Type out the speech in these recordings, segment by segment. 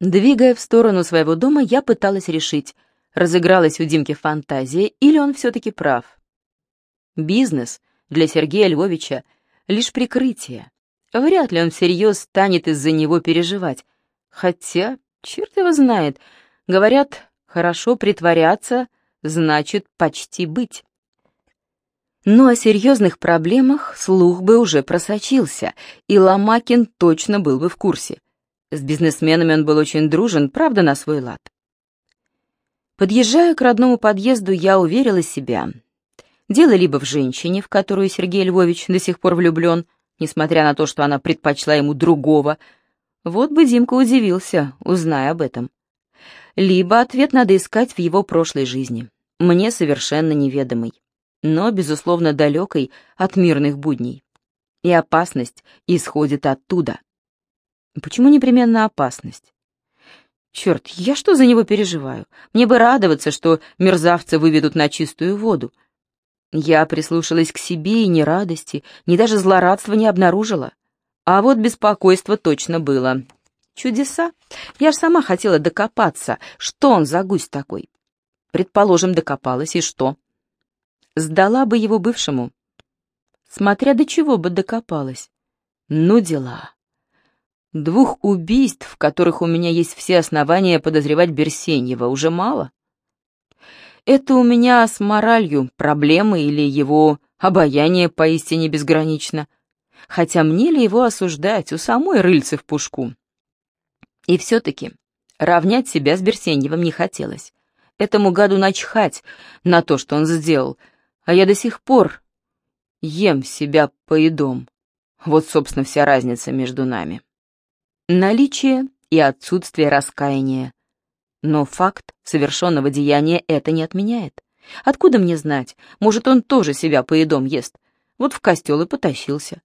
Двигая в сторону своего дома, я пыталась решить, разыгралась у Димки фантазия или он все-таки прав. Бизнес для Сергея Львовича — лишь прикрытие. Вряд ли он всерьез станет из-за него переживать. Хотя, черт его знает, говорят, хорошо притворяться значит почти быть. Но о серьезных проблемах слух бы уже просочился, и Ломакин точно был бы в курсе. С бизнесменами он был очень дружен, правда, на свой лад. Подъезжая к родному подъезду, я уверила себя. Дело либо в женщине, в которую Сергей Львович до сих пор влюблен, несмотря на то, что она предпочла ему другого. Вот бы Димка удивился, узная об этом. Либо ответ надо искать в его прошлой жизни, мне совершенно неведомый, но, безусловно, далекой от мирных будней. И опасность исходит оттуда. Почему непременно опасность? Черт, я что за него переживаю? Мне бы радоваться, что мерзавцы выведут на чистую воду. Я прислушалась к себе и ни радости, ни даже злорадства не обнаружила. А вот беспокойство точно было. Чудеса. Я ж сама хотела докопаться, что он за гусь такой. Предположим, докопалась, и что? Сдала бы его бывшему. Смотря до чего бы докопалась. Ну, дела. Двух убийств, в которых у меня есть все основания подозревать Берсеньева, уже мало. Это у меня с моралью проблемы или его обаяние поистине безгранично. Хотя мне ли его осуждать, у самой рыльцы в пушку. И все-таки равнять себя с Берсеньевым не хотелось. Этому гаду начхать на то, что он сделал, а я до сих пор ем себя поедом. Вот, собственно, вся разница между нами. Наличие и отсутствие раскаяния. Но факт совершенного деяния это не отменяет. Откуда мне знать? Может, он тоже себя поедом ест. Вот в костел и потащился.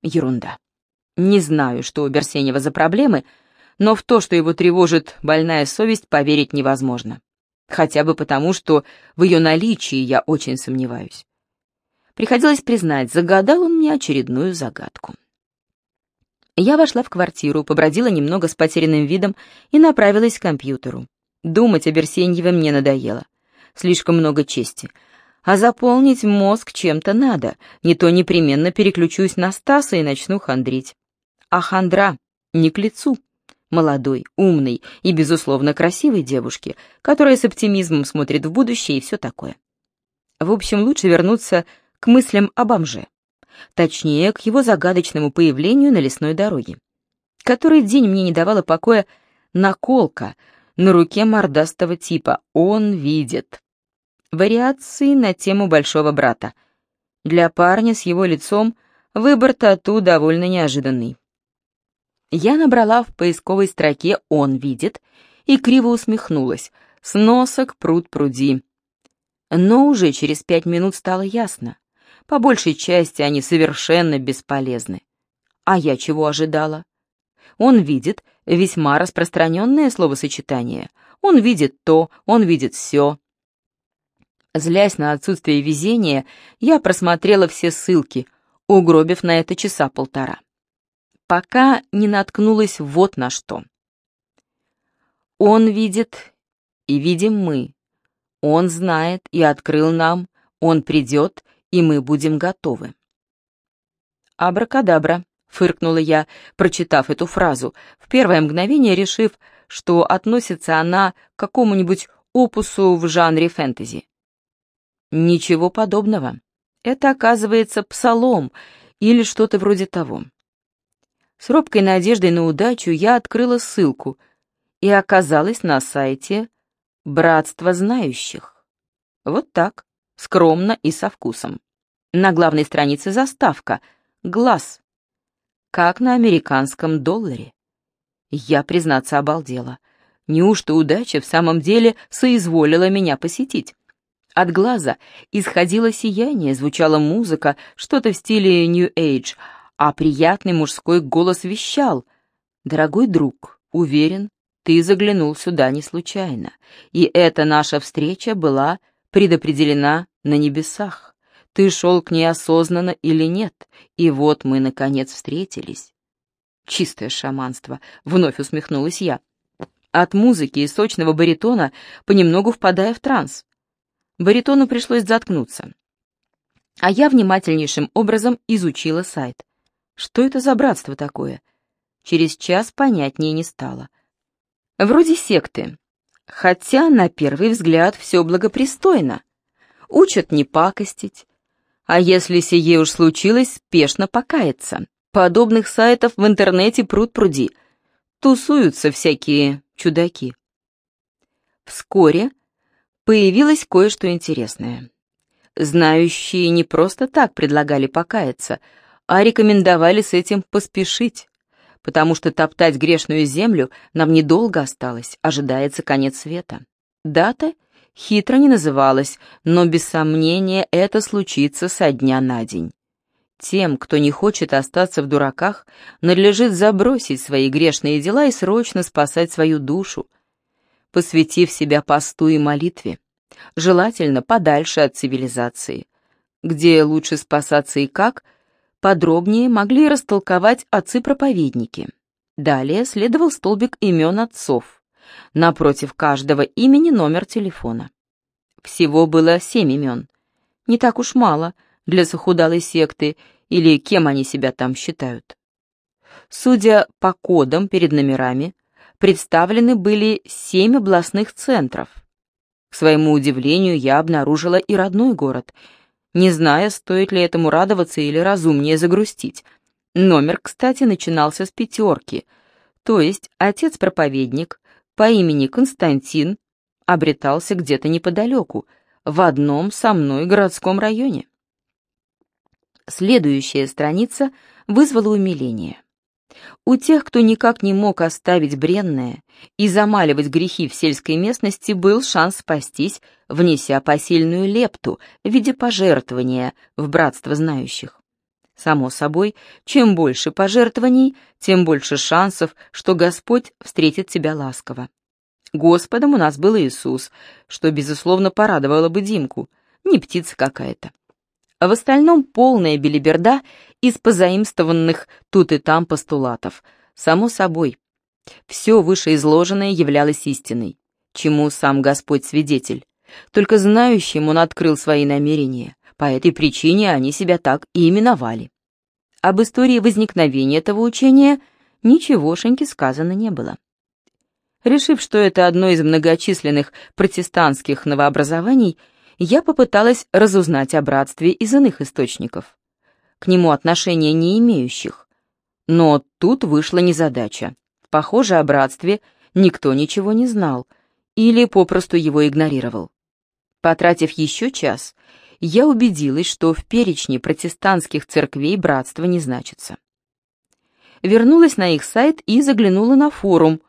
Ерунда. Не знаю, что у Берсенева за проблемы, но в то, что его тревожит больная совесть, поверить невозможно. Хотя бы потому, что в ее наличии я очень сомневаюсь. Приходилось признать, загадал он мне очередную загадку. Я вошла в квартиру, побродила немного с потерянным видом и направилась к компьютеру. Думать о Берсеньеве мне надоело. Слишком много чести. А заполнить мозг чем-то надо, не то непременно переключусь на Стаса и начну хандрить. А хандра не к лицу. Молодой, умной и, безусловно, красивой девушке, которая с оптимизмом смотрит в будущее и все такое. В общем, лучше вернуться к мыслям о бомже точнее, к его загадочному появлению на лесной дороге. Который день мне не давала покоя наколка на руке мордастого типа «Он видит». Вариации на тему большого брата. Для парня с его лицом выбор тату довольно неожиданный. Я набрала в поисковой строке «Он видит» и криво усмехнулась. С носа к пруд пруди. Но уже через пять минут стало ясно. По большей части они совершенно бесполезны. А я чего ожидала? Он видит весьма распространенное словосочетание. Он видит то, он видит все. Злясь на отсутствие везения, я просмотрела все ссылки, угробив на это часа полтора. Пока не наткнулась вот на что. Он видит, и видим мы. Он знает и открыл нам, он придет и мы будем готовы. «Абракадабра», — фыркнула я, прочитав эту фразу, в первое мгновение решив, что относится она к какому-нибудь опусу в жанре фэнтези. Ничего подобного. Это, оказывается, псалом или что-то вроде того. С робкой надеждой на удачу я открыла ссылку и оказалась на сайте «Братство знающих». Вот так скромно и со вкусом. На главной странице заставка «Глаз», как на американском долларе. Я, признаться, обалдела. Неужто удача в самом деле соизволила меня посетить? От глаза исходило сияние, звучала музыка, что-то в стиле New Age, а приятный мужской голос вещал. «Дорогой друг, уверен, ты заглянул сюда не случайно, и эта наша встреча была предопределена на небесах. Ты шел к ней осознанно или нет, и вот мы, наконец, встретились. Чистое шаманство, вновь усмехнулась я. от музыки и сочного баритона, понемногу впадая в транс. Баритону пришлось заткнуться. А я внимательнейшим образом изучила сайт. Что это за братство такое? Через час понятнее не стало. Вроде секты, хотя на первый взгляд все благопристойно. Учат не пакостить, а если сие уж случилось, спешно покаяться. Подобных сайтов в интернете пруд пруди. Тусуются всякие чудаки. Вскоре появилось кое-что интересное. Знающие не просто так предлагали покаяться, а рекомендовали с этим поспешить, потому что топтать грешную землю нам недолго осталось, ожидается конец света. Дата хитро не называлась, но без сомнения это случится со дня на день. Тем, кто не хочет остаться в дураках, надлежит забросить свои грешные дела и срочно спасать свою душу, посвятив себя посту и молитве, желательно подальше от цивилизации. Где лучше спасаться и как, подробнее могли растолковать отцы-проповедники. Далее следовал столбик имен отцов. Напротив каждого имени номер телефона. Всего было семь имен. Не так уж мало для захудалой секты, или кем они себя там считают. Судя по кодам перед номерами, представлены были семь областных центров. К своему удивлению, я обнаружила и родной город, не зная, стоит ли этому радоваться или разумнее загрустить. Номер, кстати, начинался с пятерки, то есть отец-проповедник по имени Константин обретался где-то неподалеку, в одном со мной городском районе. Следующая страница вызвала умиление. У тех, кто никак не мог оставить бренное и замаливать грехи в сельской местности, был шанс спастись, внеся посильную лепту в виде пожертвования в братство знающих. Само собой, чем больше пожертвований, тем больше шансов, что Господь встретит тебя ласково. Господом у нас был Иисус, что, безусловно, порадовало бы Димку, не птица какая-то а в остальном полная белиберда из позаимствованных тут и там постулатов. Само собой, все вышеизложенное являлось истиной, чему сам Господь свидетель. Только знающим он открыл свои намерения, по этой причине они себя так и именовали. Об истории возникновения этого учения ничегошеньки сказано не было. Решив, что это одно из многочисленных протестантских новообразований, я попыталась разузнать о братстве из иных источников, к нему отношения не имеющих. Но тут вышла незадача. Похоже, о братстве никто ничего не знал или попросту его игнорировал. Потратив еще час, я убедилась, что в перечне протестантских церквей братство не значится. Вернулась на их сайт и заглянула на форум,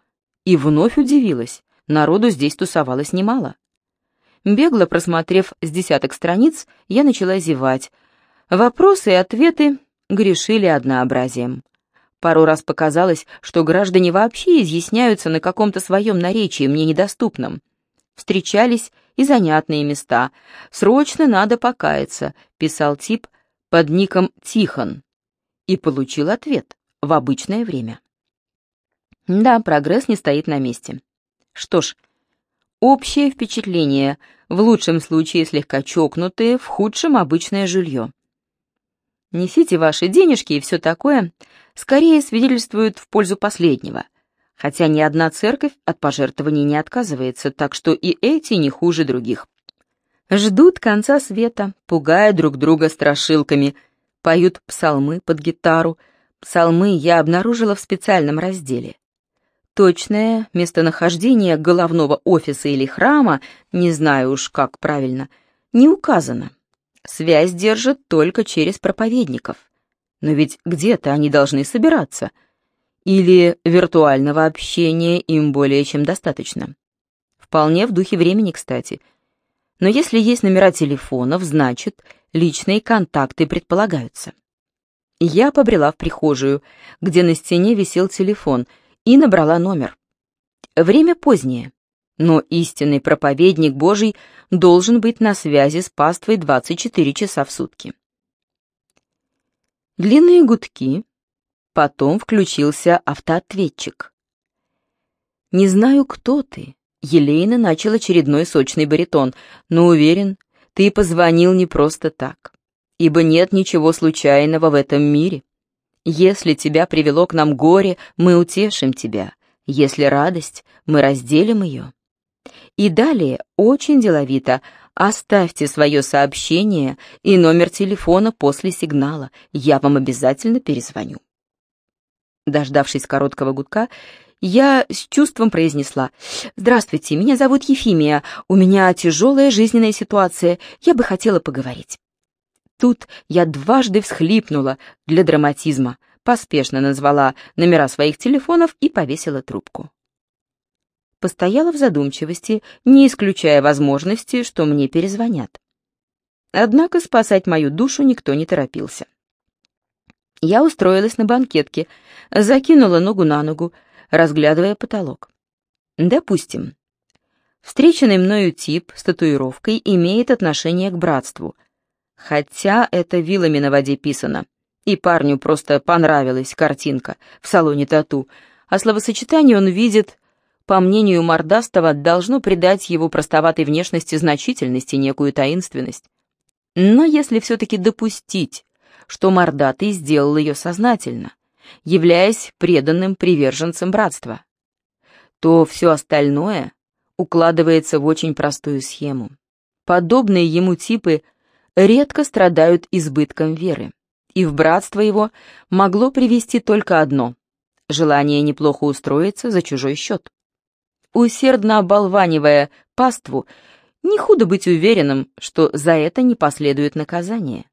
и вновь удивилась, народу здесь тусовалось немало. Бегло просмотрев с десяток страниц, я начала зевать. Вопросы и ответы грешили однообразием. Пару раз показалось, что граждане вообще изъясняются на каком-то своем наречии, мне недоступном. Встречались и занятные места. «Срочно надо покаяться», — писал тип под ником Тихон. И получил ответ в обычное время. Да, прогресс не стоит на месте. Что ж, Общее впечатление, в лучшем случае слегка чокнутые, в худшем обычное жилье. Несите ваши денежки и все такое, скорее свидетельствуют в пользу последнего, хотя ни одна церковь от пожертвований не отказывается, так что и эти не хуже других. Ждут конца света, пугая друг друга страшилками, поют псалмы под гитару. Псалмы я обнаружила в специальном разделе. Точное местонахождение головного офиса или храма, не знаю уж как правильно, не указано. Связь держат только через проповедников. Но ведь где-то они должны собираться. Или виртуального общения им более чем достаточно. Вполне в духе времени, кстати. Но если есть номера телефонов, значит, личные контакты предполагаются. Я побрела в прихожую, где на стене висел телефон — и набрала номер. Время позднее, но истинный проповедник Божий должен быть на связи с паствой 24 часа в сутки. Длинные гудки, потом включился автоответчик. «Не знаю, кто ты». Елейна начал очередной сочный баритон, но уверен, ты позвонил не просто так, ибо нет ничего случайного в этом мире. Если тебя привело к нам горе, мы утешим тебя. Если радость, мы разделим ее. И далее, очень деловито, оставьте свое сообщение и номер телефона после сигнала. Я вам обязательно перезвоню. Дождавшись короткого гудка, я с чувством произнесла «Здравствуйте, меня зовут Ефимия, у меня тяжелая жизненная ситуация, я бы хотела поговорить». Тут я дважды всхлипнула для драматизма, поспешно назвала номера своих телефонов и повесила трубку. Постояла в задумчивости, не исключая возможности, что мне перезвонят. Однако спасать мою душу никто не торопился. Я устроилась на банкетке, закинула ногу на ногу, разглядывая потолок. Допустим, встреченный мною тип с татуировкой имеет отношение к братству, хотя это вилами на воде писано, и парню просто понравилась картинка в салоне тату, а словосочетание он видит, по мнению Мордастова, должно придать его простоватой внешности значительность и некую таинственность. Но если все-таки допустить, что Мордатый сделал ее сознательно, являясь преданным приверженцем братства, то все остальное укладывается в очень простую схему. Подобные ему типы редко страдают избытком веры, и в братство его могло привести только одно — желание неплохо устроиться за чужой счет. Усердно оболванивая паству, не худо быть уверенным, что за это не последует наказание.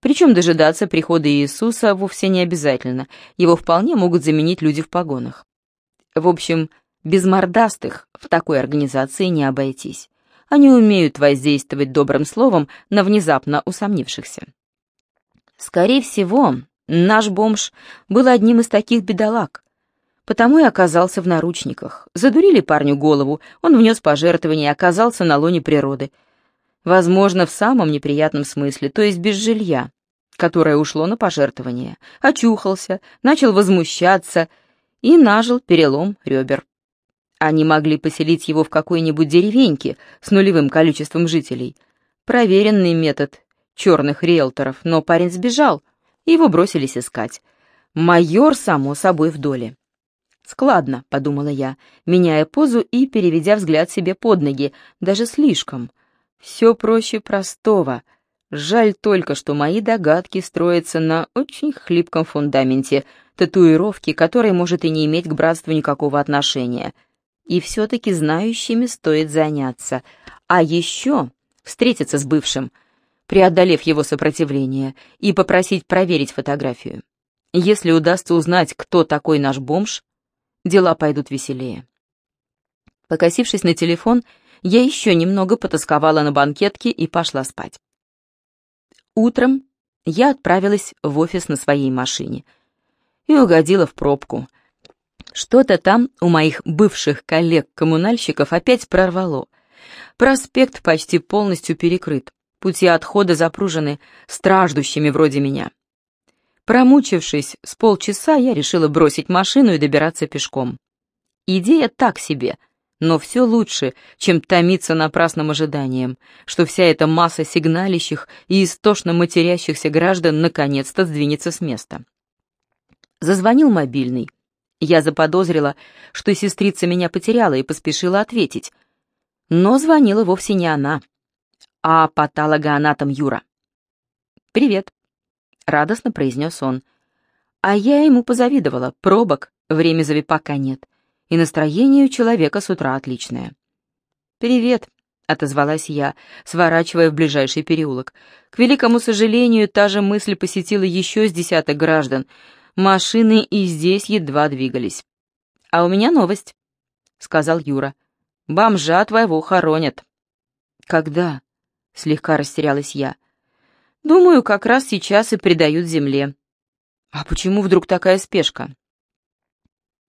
Причем дожидаться прихода Иисуса вовсе не обязательно, его вполне могут заменить люди в погонах. В общем, без мордастых в такой организации не обойтись. Они умеют воздействовать добрым словом на внезапно усомнившихся. Скорее всего, наш бомж был одним из таких бедолаг, потому и оказался в наручниках. Задурили парню голову, он внес пожертвование и оказался на лоне природы — Возможно, в самом неприятном смысле, то есть без жилья, которое ушло на пожертвование. Очухался, начал возмущаться и нажил перелом ребер. Они могли поселить его в какой-нибудь деревеньке с нулевым количеством жителей. Проверенный метод черных риэлторов, но парень сбежал, и его бросились искать. Майор, само собой, в доле. «Складно», — подумала я, меняя позу и переведя взгляд себе под ноги, даже слишком. Все проще простого. Жаль только, что мои догадки строятся на очень хлипком фундаменте, татуировки, которой может и не иметь к братству никакого отношения. И все-таки знающими стоит заняться. А еще встретиться с бывшим, преодолев его сопротивление, и попросить проверить фотографию. Если удастся узнать, кто такой наш бомж, дела пойдут веселее. Покосившись на телефон, я еще немного потасковала на банкетке и пошла спать. Утром я отправилась в офис на своей машине и угодила в пробку. Что-то там у моих бывших коллег-коммунальщиков опять прорвало. Проспект почти полностью перекрыт, пути отхода запружены страждущими вроде меня. Промучившись с полчаса, я решила бросить машину и добираться пешком. Идея так себе, но все лучше, чем томиться напрасным ожиданием, что вся эта масса сигналищих и истошно матерящихся граждан наконец-то сдвинется с места. Зазвонил мобильный. Я заподозрила, что сестрица меня потеряла и поспешила ответить. Но звонила вовсе не она, а патологоанатом Юра. «Привет», — радостно произнес он. А я ему позавидовала, пробок, времени пока нет и настроение у человека с утра отличное. «Привет», — отозвалась я, сворачивая в ближайший переулок. К великому сожалению, та же мысль посетила еще с десяток граждан. Машины и здесь едва двигались. «А у меня новость», — сказал Юра. «Бомжа твоего хоронят». «Когда?» — слегка растерялась я. «Думаю, как раз сейчас и предают земле». «А почему вдруг такая спешка?»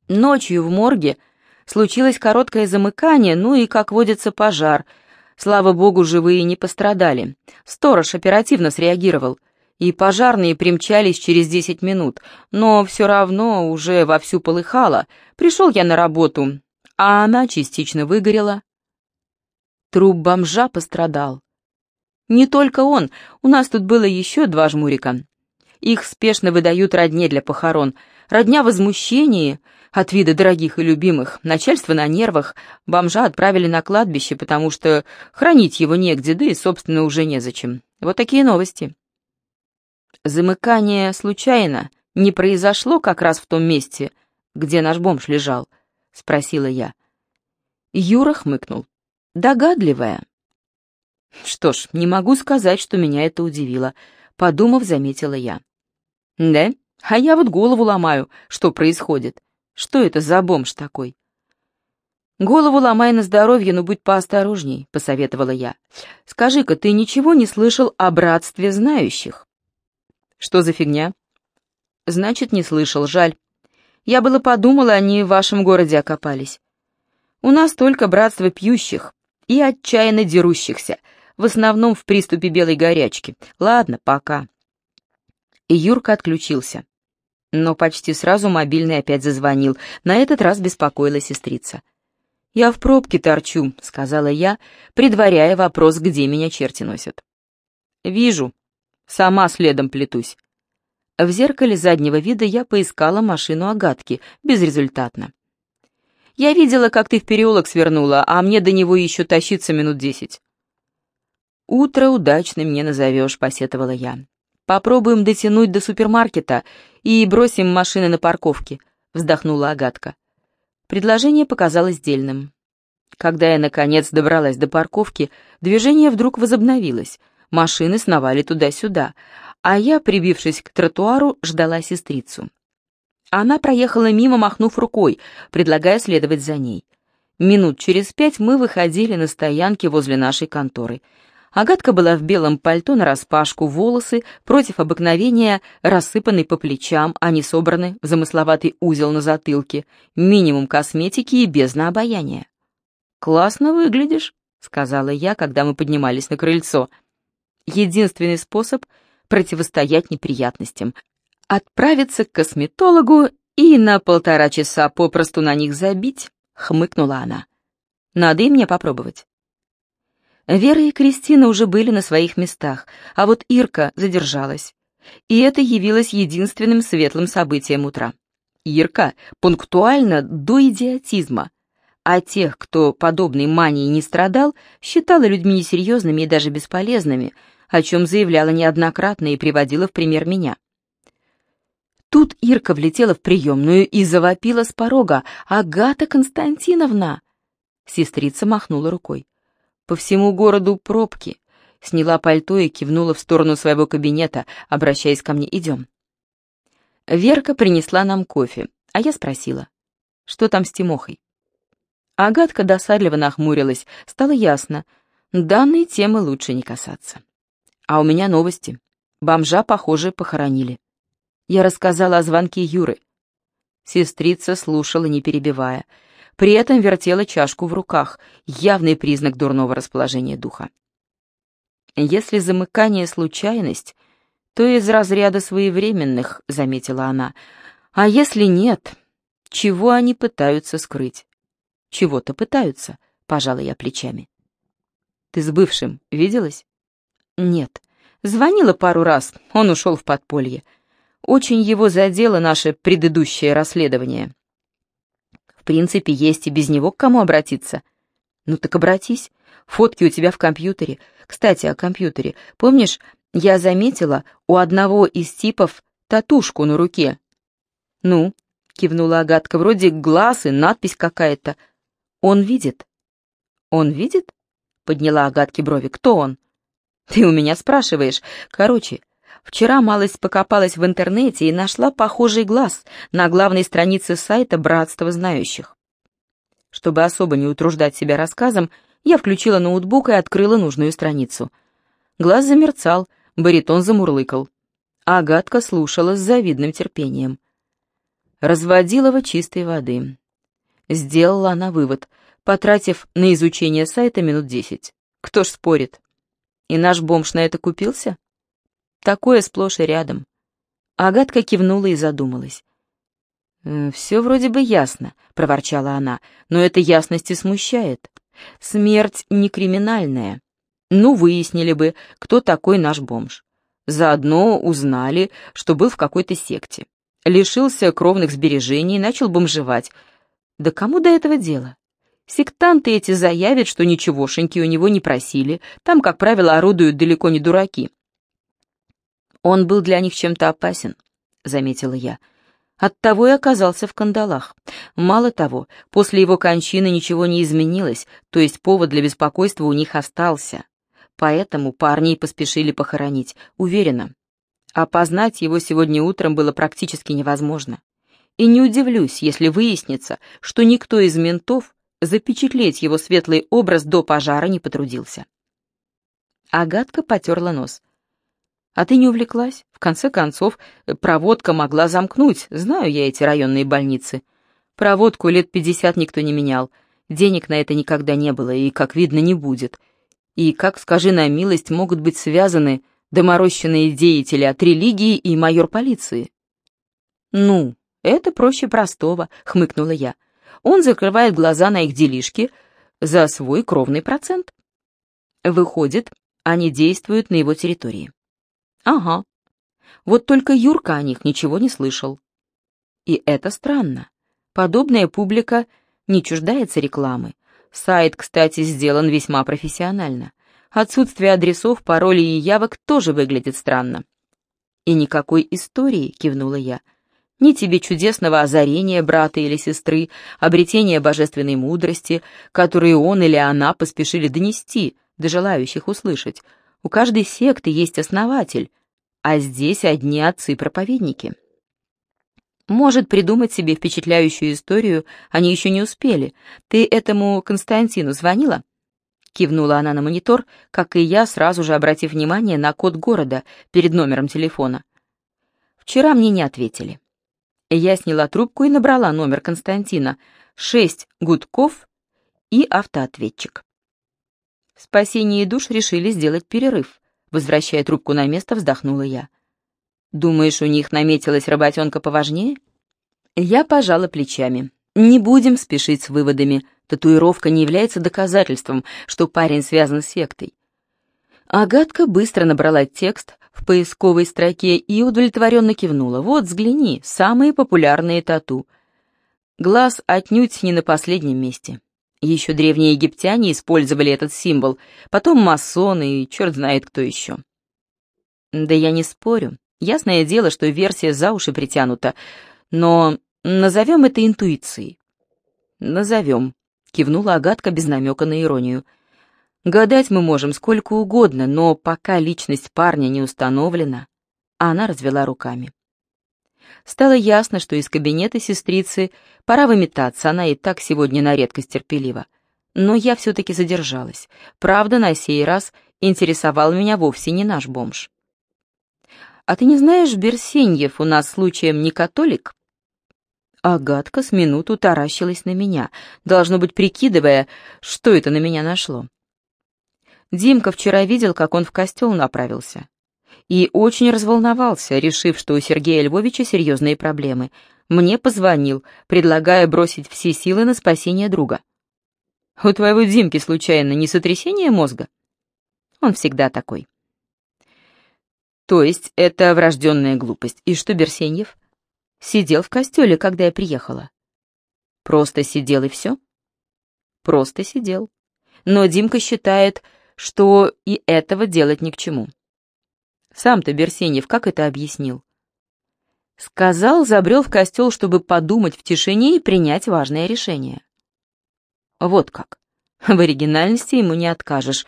Ночью в морге случилось короткое замыкание, ну и, как водится, пожар. Слава богу, живые не пострадали. Сторож оперативно среагировал, и пожарные примчались через десять минут, но все равно уже вовсю полыхало. Пришел я на работу, а она частично выгорела. Труп бомжа пострадал. Не только он, у нас тут было еще два жмурика. Их спешно выдают родне для похорон. Родня возмущение от вида дорогих и любимых, начальство на нервах, бомжа отправили на кладбище, потому что хранить его негде, да и, собственно, уже незачем. Вот такие новости. Замыкание случайно не произошло как раз в том месте, где наш бомж лежал, спросила я. Юра хмыкнул. Догадливая. Что ж, не могу сказать, что меня это удивило, подумав, заметила я. Да? А я вот голову ломаю, что происходит. Что это за бомж такой? Голову ломай на здоровье, но будь поосторожней, посоветовала я. Скажи-ка, ты ничего не слышал о братстве знающих? Что за фигня? Значит, не слышал, жаль. Я было подумала, они в вашем городе окопались. У нас только братство пьющих и отчаянно дерущихся, в основном в приступе белой горячки. Ладно, пока. И Юрка отключился. Но почти сразу мобильный опять зазвонил. На этот раз беспокоила сестрица. «Я в пробке торчу», — сказала я, предваряя вопрос, где меня черти носят. «Вижу», Сама следом плетусь. В зеркале заднего вида я поискала машину Агатки, безрезультатно. Я видела, как ты в переулок свернула, а мне до него еще тащиться минут десять. «Утро удачным не назовешь», — посетовала я. «Попробуем дотянуть до супермаркета и бросим машины на парковке», — вздохнула Агатка. Предложение показалось дельным. Когда я, наконец, добралась до парковки, движение вдруг возобновилось — машины сновали туда-сюда, а я, прибившись к тротуару, ждала сестрицу. Она проехала мимо, махнув рукой, предлагая следовать за ней. Минут через пять мы выходили на стоянке возле нашей конторы. Агатка была в белом пальто нараспашку, волосы, против обыкновения, рассыпаны по плечам, а не собраны в замысловатый узел на затылке, минимум косметики и бездна обаяния. «Классно выглядишь», — сказала я, когда мы поднимались на крыльцо — единственный способ противостоять неприятностям — отправиться к косметологу и на полтора часа попросту на них забить, — хмыкнула она. Надо и мне попробовать. Вера и Кристина уже были на своих местах, а вот Ирка задержалась. И это явилось единственным светлым событием утра. Ирка пунктуально до идиотизма, а тех, кто подобной манией не страдал, считала людьми несерьезными и даже бесполезными — о чем заявляла неоднократно и приводила в пример меня. Тут Ирка влетела в приемную и завопила с порога «Агата Константиновна!» Сестрица махнула рукой. По всему городу пробки. Сняла пальто и кивнула в сторону своего кабинета, обращаясь ко мне «Идем». Верка принесла нам кофе, а я спросила, что там с Тимохой. Агатка досадливо нахмурилась, стало ясно, данной темы лучше не касаться. А у меня новости. Бомжа, похоже, похоронили. Я рассказала о звонке Юры. Сестрица слушала, не перебивая. При этом вертела чашку в руках, явный признак дурного расположения духа. «Если замыкание — случайность, то из разряда своевременных», — заметила она. «А если нет, чего они пытаются скрыть?» «Чего-то пытаются», — пожала я плечами. «Ты с бывшим виделась?» Нет. Звонила пару раз, он ушел в подполье. Очень его задело наше предыдущее расследование. В принципе, есть и без него к кому обратиться. Ну так обратись. Фотки у тебя в компьютере. Кстати, о компьютере. Помнишь, я заметила у одного из типов татушку на руке? Ну, кивнула Агатка, вроде глаз и надпись какая-то. Он видит? Он видит? Подняла Агатки брови. Кто он? Ты у меня спрашиваешь. Короче, вчера малость покопалась в интернете и нашла похожий глаз на главной странице сайта «Братство знающих». Чтобы особо не утруждать себя рассказом, я включила ноутбук и открыла нужную страницу. Глаз замерцал, баритон замурлыкал. Агатка слушала с завидным терпением. Разводилова чистой воды. Сделала она вывод, потратив на изучение сайта минут десять. Кто ж спорит? И наш бомж на это купился? Такое сплошь и рядом. Агатка кивнула и задумалась. «Все вроде бы ясно», — проворчала она, — «но эта ясность и смущает. Смерть не криминальная. Ну, выяснили бы, кто такой наш бомж. Заодно узнали, что был в какой-то секте. Лишился кровных сбережений начал бомжевать. Да кому до этого дело? Сектанты эти заявят, что ничегошеньки у него не просили. Там, как правило, орудуют далеко не дураки. Он был для них чем-то опасен, заметила я. Оттого и оказался в кандалах. Мало того, после его кончины ничего не изменилось, то есть повод для беспокойства у них остался. Поэтому парни поспешили похоронить, уверена. Опознать его сегодня утром было практически невозможно. И не удивлюсь, если выяснится, что никто из ментов запечатлеть его светлый образ до пожара не потрудился. Агатка потерла нос. «А ты не увлеклась? В конце концов, проводка могла замкнуть. Знаю я эти районные больницы. Проводку лет пятьдесят никто не менял. Денег на это никогда не было и, как видно, не будет. И как, скажи на милость, могут быть связаны доморощенные деятели от религии и майор полиции? «Ну, это проще простого», — хмыкнула я. «Он закрывает глаза на их делишки за свой кровный процент. Выходит, они действуют на его территории». «Ага. Вот только Юрка о них ничего не слышал». И это странно. Подобная публика не чуждается рекламы, Сайт, кстати, сделан весьма профессионально. Отсутствие адресов, паролей и явок тоже выглядит странно. «И никакой истории», — кивнула я. «Ни тебе чудесного озарения брата или сестры, обретения божественной мудрости, которые он или она поспешили донести до желающих услышать. У каждой секты есть основатель, а здесь одни отцы-проповедники». Может, придумать себе впечатляющую историю они еще не успели. Ты этому Константину звонила?» Кивнула она на монитор, как и я, сразу же обратив внимание на код города перед номером телефона. Вчера мне не ответили. Я сняла трубку и набрала номер Константина. Шесть гудков и автоответчик. Спасение душ решили сделать перерыв. Возвращая трубку на место, вздохнула я. Думаешь, у них наметилась работенка поважнее? Я пожала плечами. Не будем спешить с выводами. Татуировка не является доказательством, что парень связан с сектой. Агатка быстро набрала текст в поисковой строке и удовлетворенно кивнула. «Вот, взгляни, самые популярные тату». Глаз отнюдь не на последнем месте. Еще древние египтяне использовали этот символ, потом масоны и черт знает кто еще. Да я не спорю. Ясное дело, что версия за уши притянута, но назовем это интуицией. Назовем, кивнула Агатка без намека на иронию. Гадать мы можем сколько угодно, но пока личность парня не установлена, она развела руками. Стало ясно, что из кабинета сестрицы пора выметаться, она и так сегодня на редкость терпелива. Но я все-таки задержалась. Правда, на сей раз интересовал меня вовсе не наш бомж. «А ты не знаешь, Берсеньев у нас случаем не католик?» Агатка с минуту таращилась на меня, должно быть, прикидывая, что это на меня нашло. Димка вчера видел, как он в костел направился. И очень разволновался, решив, что у Сергея Львовича серьезные проблемы. Мне позвонил, предлагая бросить все силы на спасение друга. «У твоего Димки, случайно, не сотрясение мозга?» Он всегда такой. То есть это врожденная глупость. И что Берсеньев? Сидел в костеле, когда я приехала. Просто сидел и все? Просто сидел. Но Димка считает, что и этого делать ни к чему. Сам-то Берсеньев как это объяснил? Сказал, забрел в костел, чтобы подумать в тишине и принять важное решение. Вот как. В оригинальности ему не откажешь.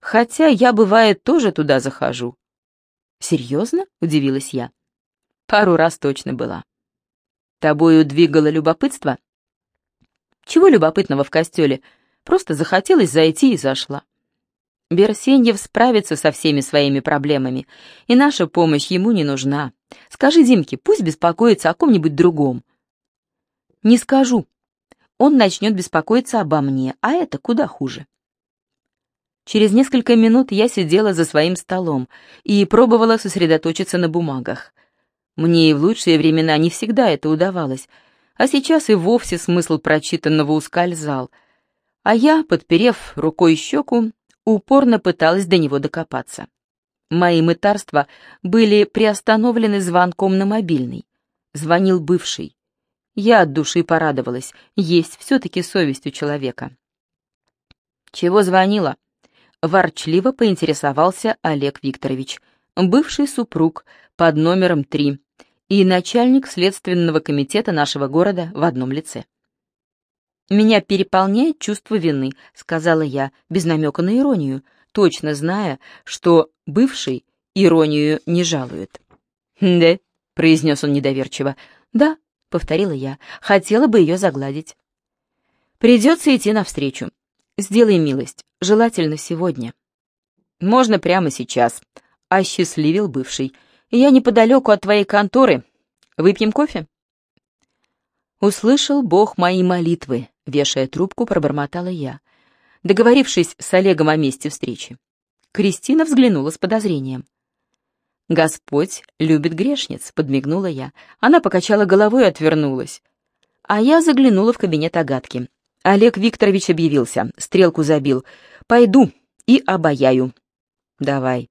Хотя я, бывает, тоже туда захожу. «Серьезно?» — удивилась я. «Пару раз точно была». «Тобою двигало любопытство?» «Чего любопытного в костеле? Просто захотелось зайти и зашла». Берсеньев справится со всеми своими проблемами, и наша помощь ему не нужна. Скажи Димке, пусть беспокоится о ком-нибудь другом. Не скажу. Он начнет беспокоиться обо мне, а это куда хуже. Через несколько минут я сидела за своим столом и пробовала сосредоточиться на бумагах. Мне и в лучшие времена не всегда это удавалось, а сейчас и вовсе смысл прочитанного ускользал. А я, подперев рукой щеку, упорно пыталась до него докопаться. Мои мытарства были приостановлены звонком на мобильный. Звонил бывший. Я от души порадовалась, есть все-таки совесть у человека. «Чего звонила?» Ворчливо поинтересовался Олег Викторович, бывший супруг под номером три и начальник следственного комитета нашего города в одном лице. «Меня переполняет чувство вины», — сказала я, без намека на иронию, точно зная, что бывший иронию не жалует. «Да», — произнес он недоверчиво. «Да», — повторила я, — «хотела бы ее загладить». «Придется идти навстречу. Сделай милость, желательно сегодня». «Можно прямо сейчас», — осчастливил бывший. «Я неподалеку от твоей конторы. Выпьем кофе?» Услышал Бог мои молитвы, вешая трубку, пробормотала я, договорившись с Олегом о месте встречи. Кристина взглянула с подозрением. «Господь любит грешниц», — подмигнула я. Она покачала головой и отвернулась. А я заглянула в кабинет Агатки. Олег Викторович объявился, стрелку забил. «Пойду и обаяю». «Давай».